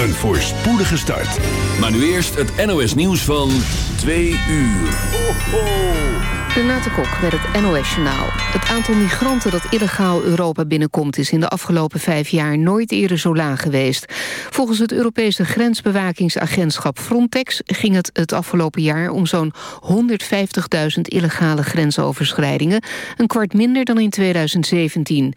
Een voorspoedige start. Maar nu eerst het NOS nieuws van 2 uur. Ho, ho. Renate Kok met het NOS Journaal. Het aantal migranten dat illegaal Europa binnenkomt... is in de afgelopen vijf jaar nooit eerder zo laag geweest. Volgens het Europese grensbewakingsagentschap Frontex... ging het het afgelopen jaar om zo'n 150.000 illegale grensoverschrijdingen. Een kwart minder dan in 2017.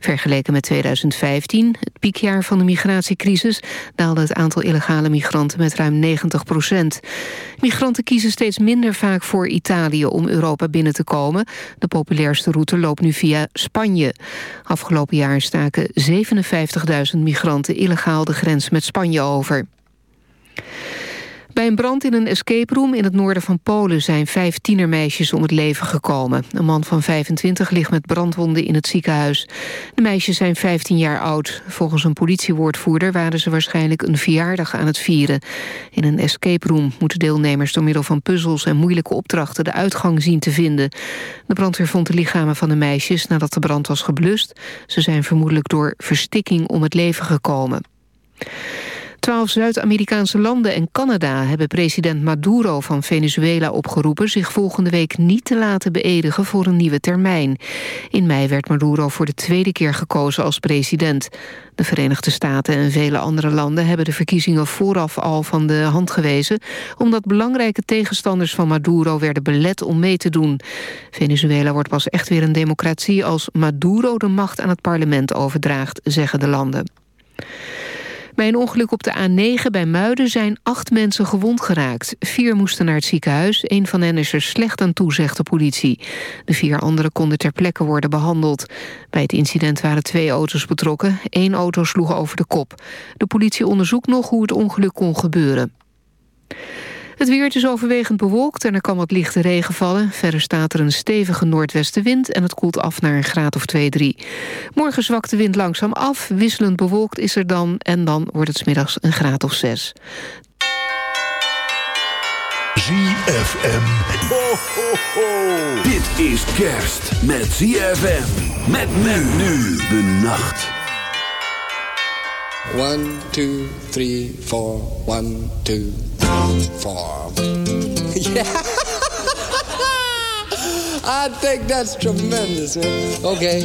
Vergeleken met 2015, het piekjaar van de migratiecrisis... daalde het aantal illegale migranten met ruim 90 procent. Migranten kiezen steeds minder vaak voor Italië om Europa binnen te komen. De populairste route loopt nu via Spanje. Afgelopen jaar staken 57.000 migranten illegaal de grens met Spanje over. Bij een brand in een escape room in het noorden van Polen... zijn vijf tienermeisjes om het leven gekomen. Een man van 25 ligt met brandwonden in het ziekenhuis. De meisjes zijn 15 jaar oud. Volgens een politiewoordvoerder waren ze waarschijnlijk een verjaardag aan het vieren. In een escape room moeten deelnemers door middel van puzzels... en moeilijke opdrachten de uitgang zien te vinden. De brandweer vond de lichamen van de meisjes nadat de brand was geblust. Ze zijn vermoedelijk door verstikking om het leven gekomen. Twaalf Zuid-Amerikaanse landen en Canada hebben president Maduro van Venezuela opgeroepen zich volgende week niet te laten beëdigen voor een nieuwe termijn. In mei werd Maduro voor de tweede keer gekozen als president. De Verenigde Staten en vele andere landen hebben de verkiezingen vooraf al van de hand gewezen, omdat belangrijke tegenstanders van Maduro werden belet om mee te doen. Venezuela wordt pas echt weer een democratie als Maduro de macht aan het parlement overdraagt, zeggen de landen. Bij een ongeluk op de A9 bij Muiden zijn acht mensen gewond geraakt. Vier moesten naar het ziekenhuis. Een van hen is er slecht aan toe, zegt de politie. De vier anderen konden ter plekke worden behandeld. Bij het incident waren twee auto's betrokken. Eén auto sloeg over de kop. De politie onderzoekt nog hoe het ongeluk kon gebeuren. Het weer is overwegend bewolkt en er kan wat lichte regen vallen. Verder staat er een stevige noordwestenwind en het koelt af naar een graad of 2, 3. Morgen zwakt de wind langzaam af, wisselend bewolkt is er dan... en dan wordt het smiddags een graad of 6. ZFM. Ho, ho, ho. Dit is kerst met ZFM. Met men nu de nacht. One, two, three, four. One, two, three, four. Yeah. I think that's tremendous. Okay.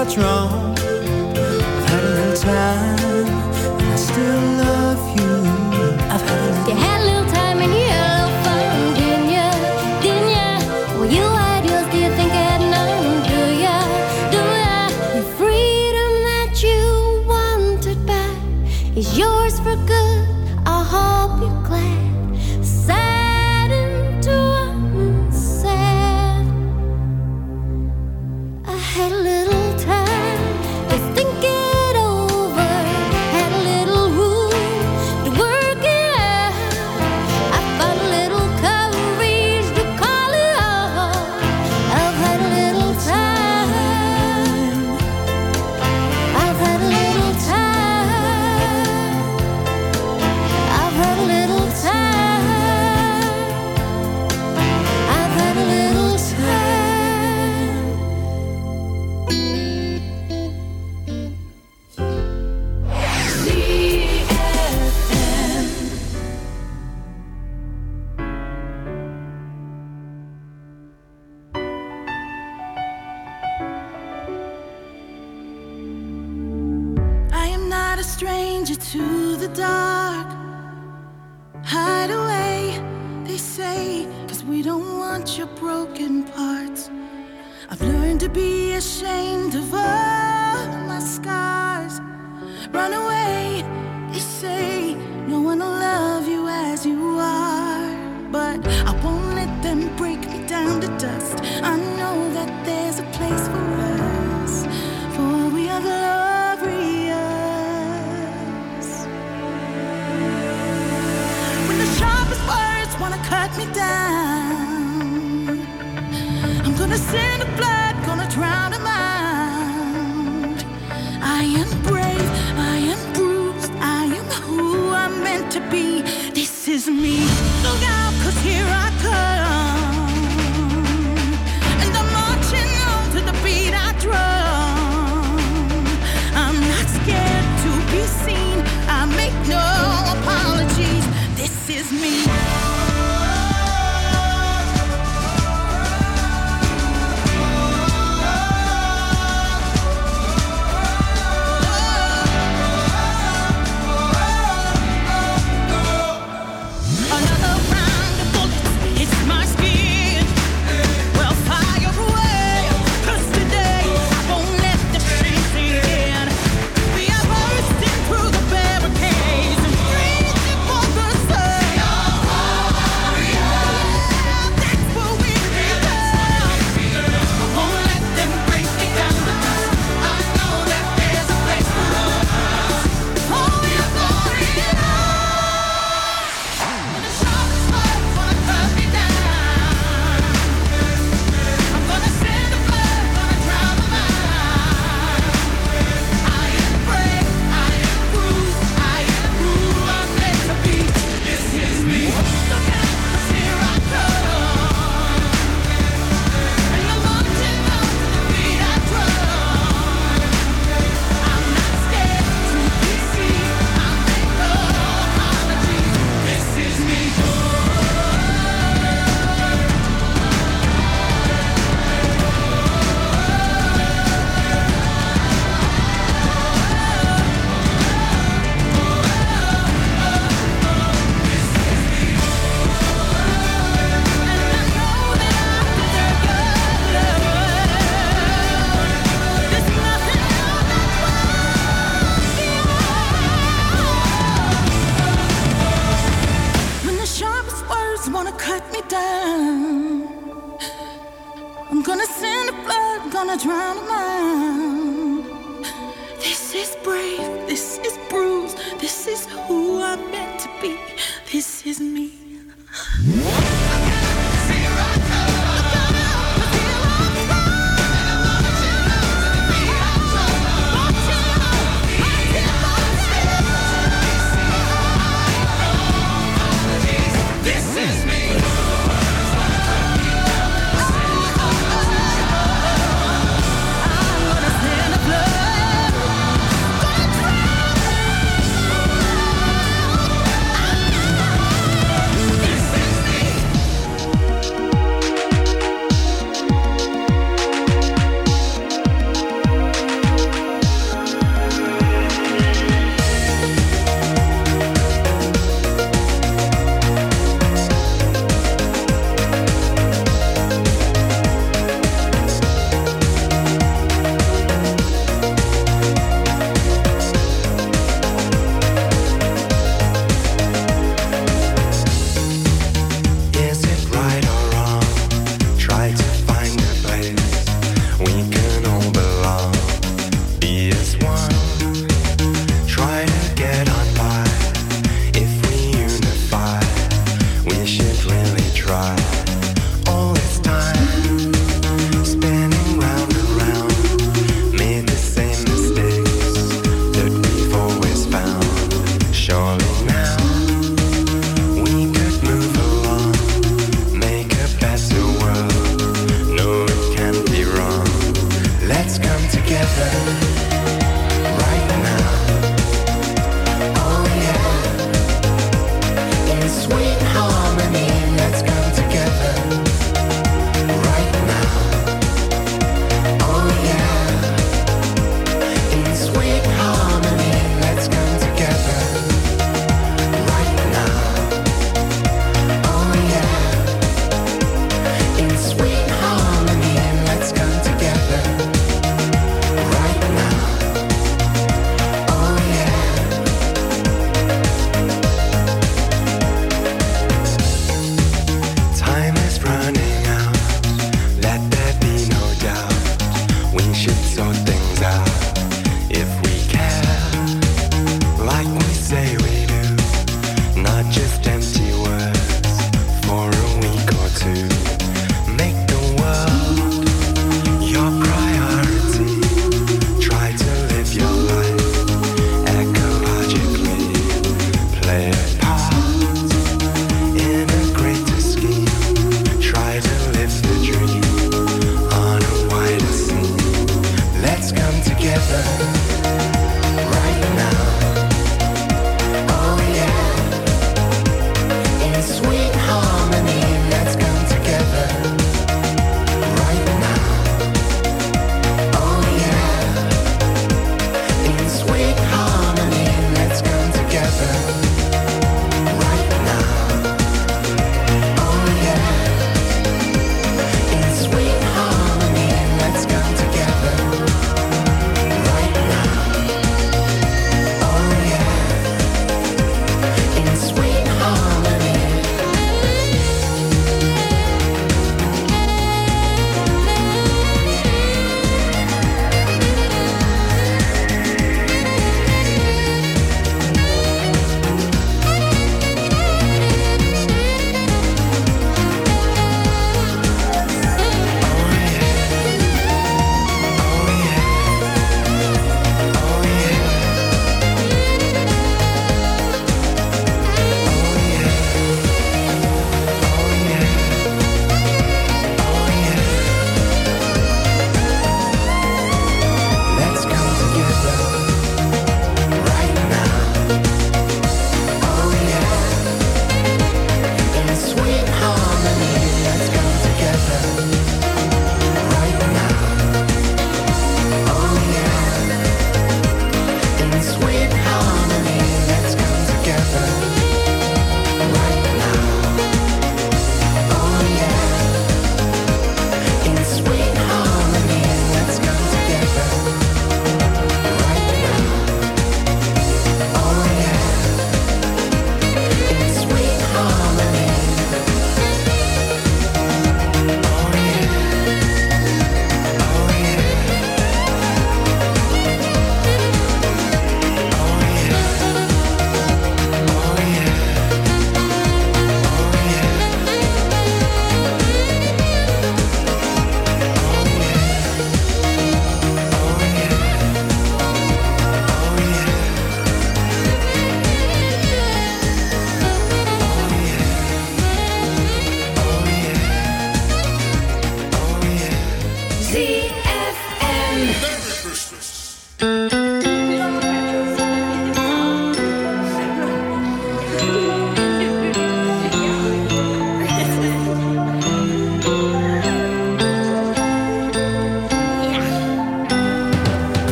what's wrong.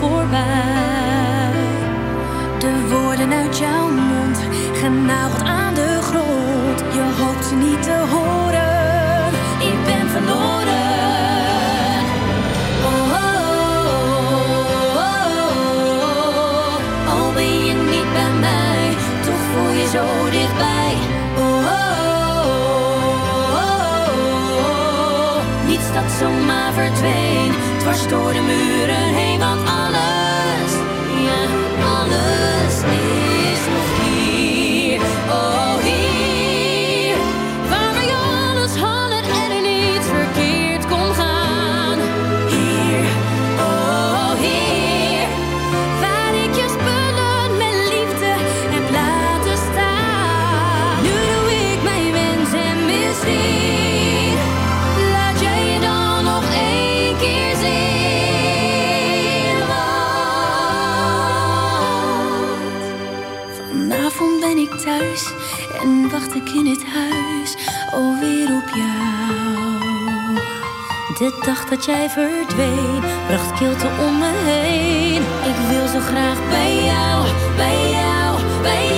voorbij. De woorden uit jouw mond, genageld aan de grond. Je hoopt niet te horen, ik ben verloren. zo dichtbij. Oh, oh, oh, oh, oh, niets dat zomaar verdween, dwars door de muren. Dacht dat jij verdween, bracht kilte om me heen. Ik wil zo graag bij jou, bij jou, bij jou.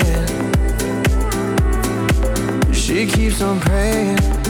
keeps on praying.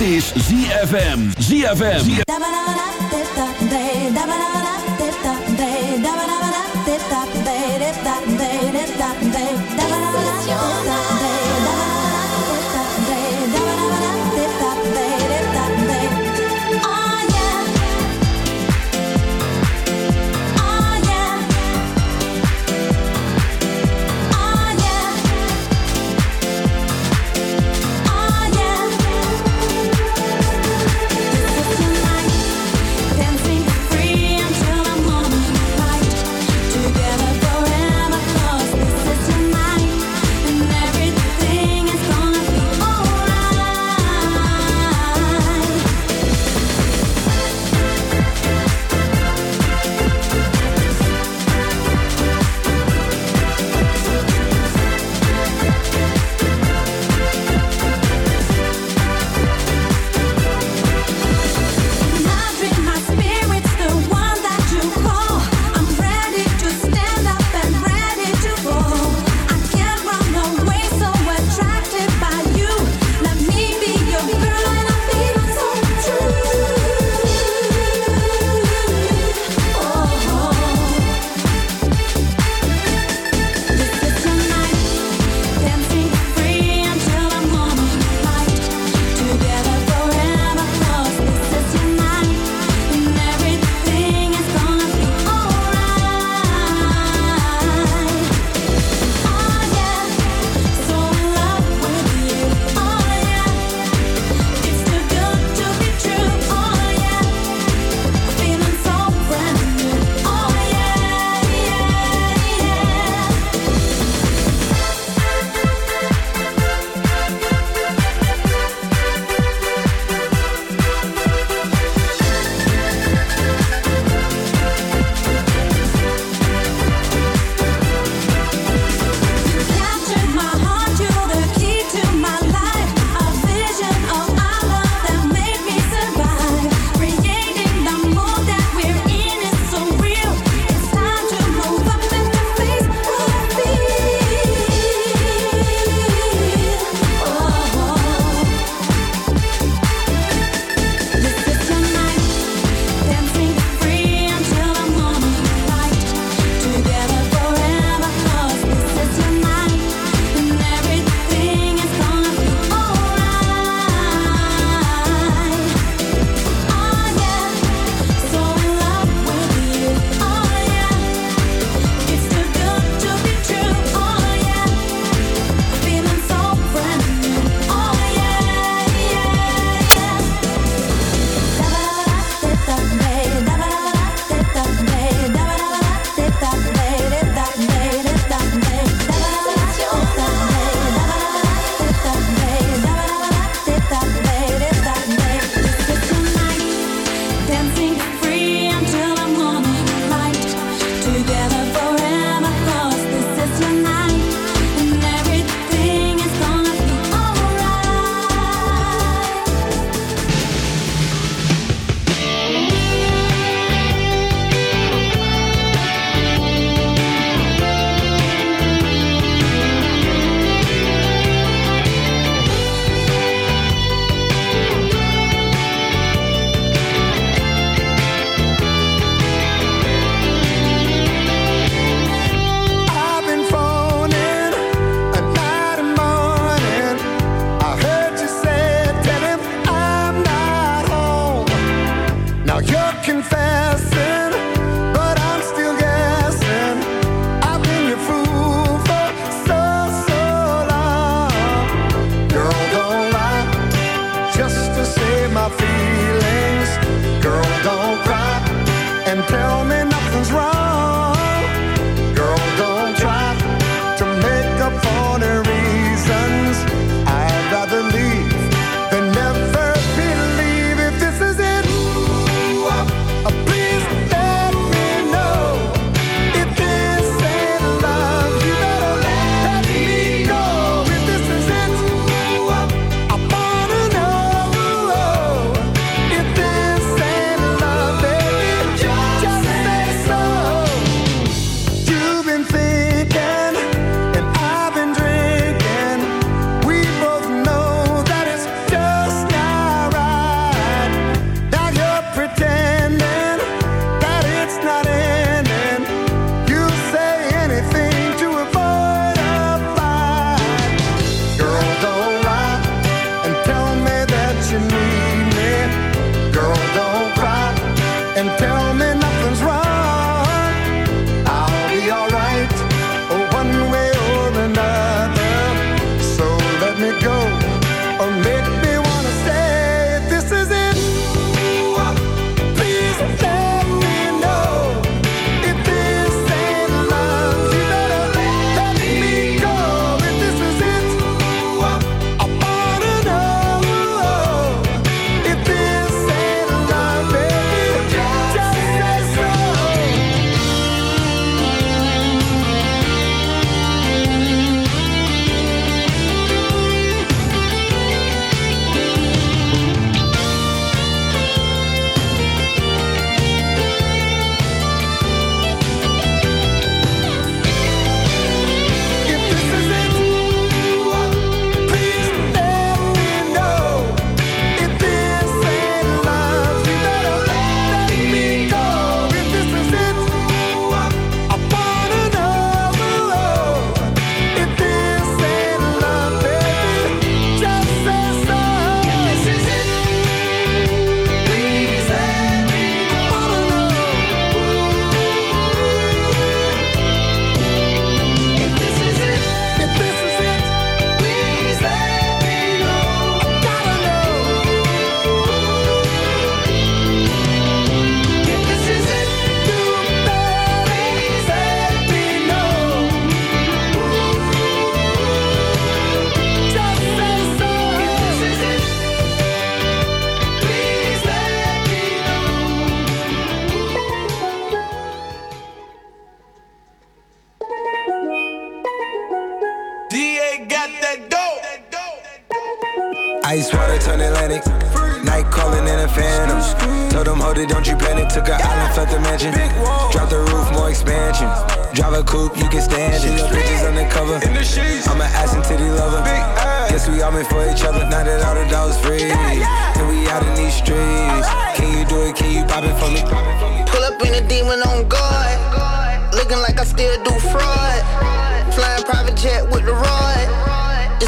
Is ZFM. ZFM. Dancing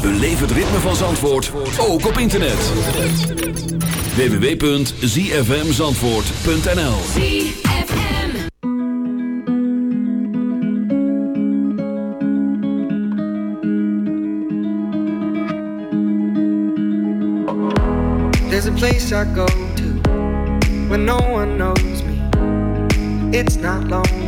Beleef het ritme van Zandvoort, ook op internet. www.zfmzandvoort.nl There's a place I go to when no one knows me. It's not lonely,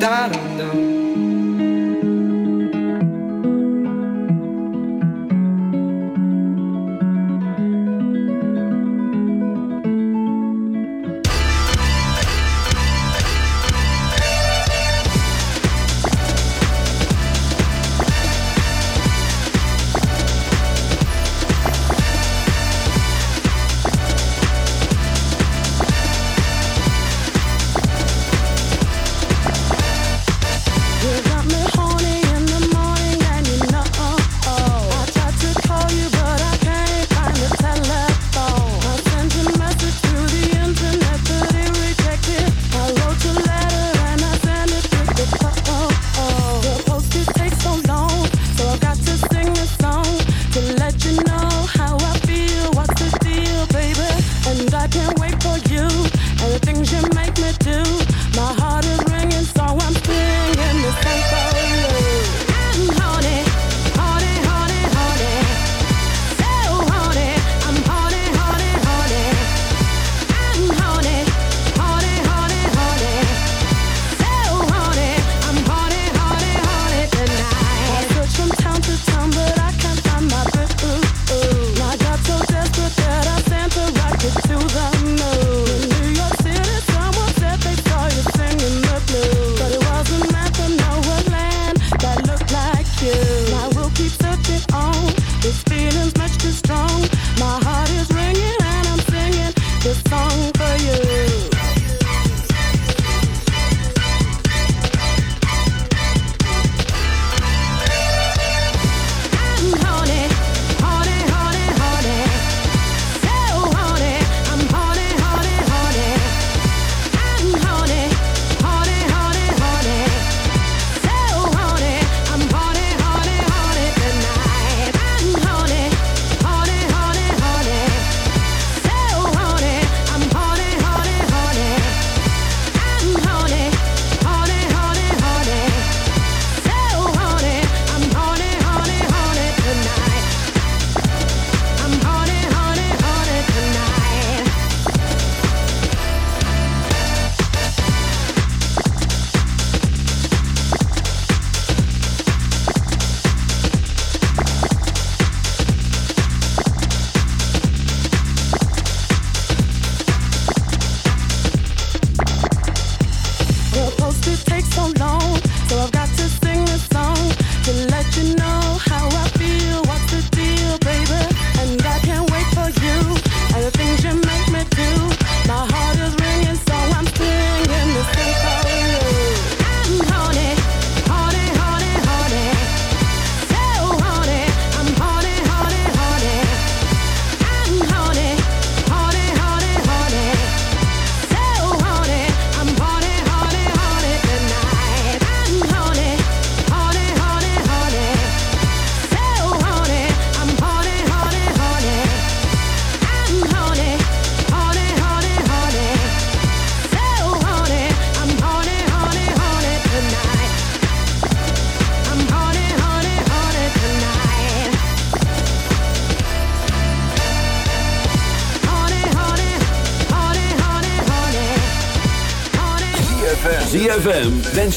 da-dum-dum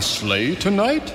Slay tonight?